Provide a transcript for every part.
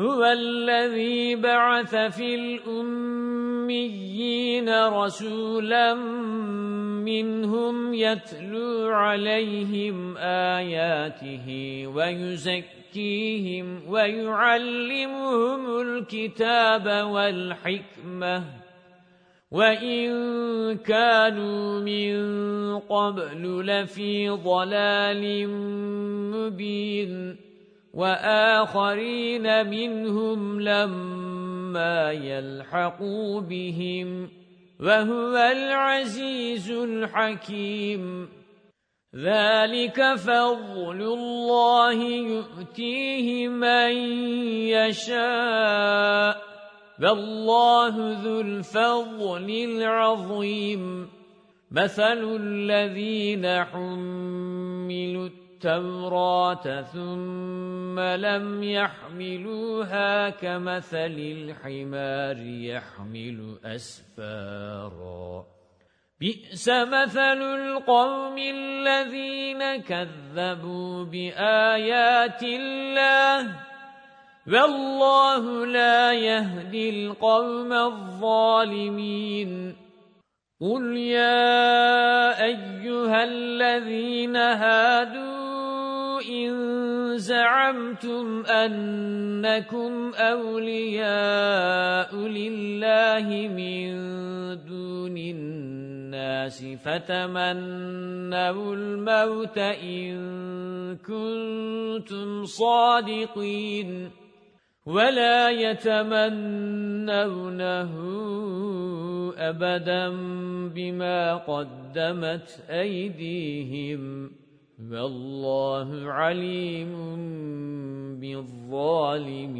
هو الذي بعث في الأميين رسولا منهم يتلو عليهم آياته ويزكيهم ويعلمهم الكتاب والحكمة وَإِن كَانُوا مِن قَبْلُ لَفِي ضَلَالٍ مُبِينٍ وَآخَرِينَ مِنْهُمْ لَمَّا يَلْحَقُوا بِهِمْ وَهُوَ الْعَزِيزُ الْحَكِيمُ. ذَلِكَ فَضْلُ اللَّهِ يُؤْتِيهِ مَن يَشَاءُ وَاللَّهُ ذُو الْفَضْلِ الْعَظِيمِ. مَثَلُ الَّذِينَ حُمِّلُوا التوراة ثم لم يحملوها كمثل الحمار يحمل أسفارا. بئس مثل القوم الذين كذبوا بآيات الله. والله لا يهدي القوم الظالمين. قُلْ يَا أَيُّهَا الَّذِينَ هَادُوا زَعَمْتُمْ أَنَّكُمْ أَوْلِيَاءُ لِلَّهِ مِن دُونِ النَّاسِ فَتَمَنَّوُا الْمَوْتَ إِن كُنتُمْ صَادِقِينَ وَلَا يَتَمَنَّوْنَهُ أَبَدًا بِمَا قَدَّمَتْ أَيْدِيهِمْ وَاللَّهُ عَلِيمٌ بِالظَّالِمِينَ.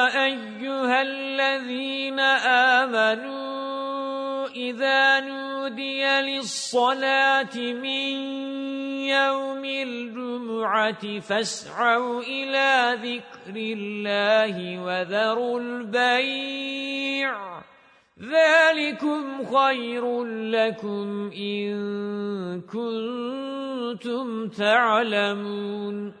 إِذَا نُودِيَ لِلصَّلَاةِ مِنْ يَوْمِ الْجُمُعَةِ فَاسْعَوْا إِلَى ذِكْرِ اللَّهِ وَذَرُوا الْبَيْعَ ذَلِكُمْ خَيْرٌ لَكُمْ إِن كُنتُمْ تَعْلَمُونَ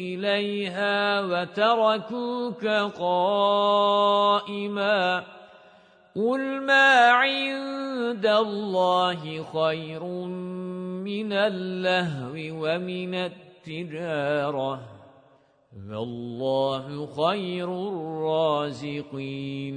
إِلَيْهَا وَتَرَكُوكَ قَائِمًا قُلْ مَا عِندَ اللَّهِ خَيْرٌ مِنَ اللَّهْوِ وَمِنَ التِّجَارَةِ وَاللَّهُ خَيْرُ الرَّازِقِينَ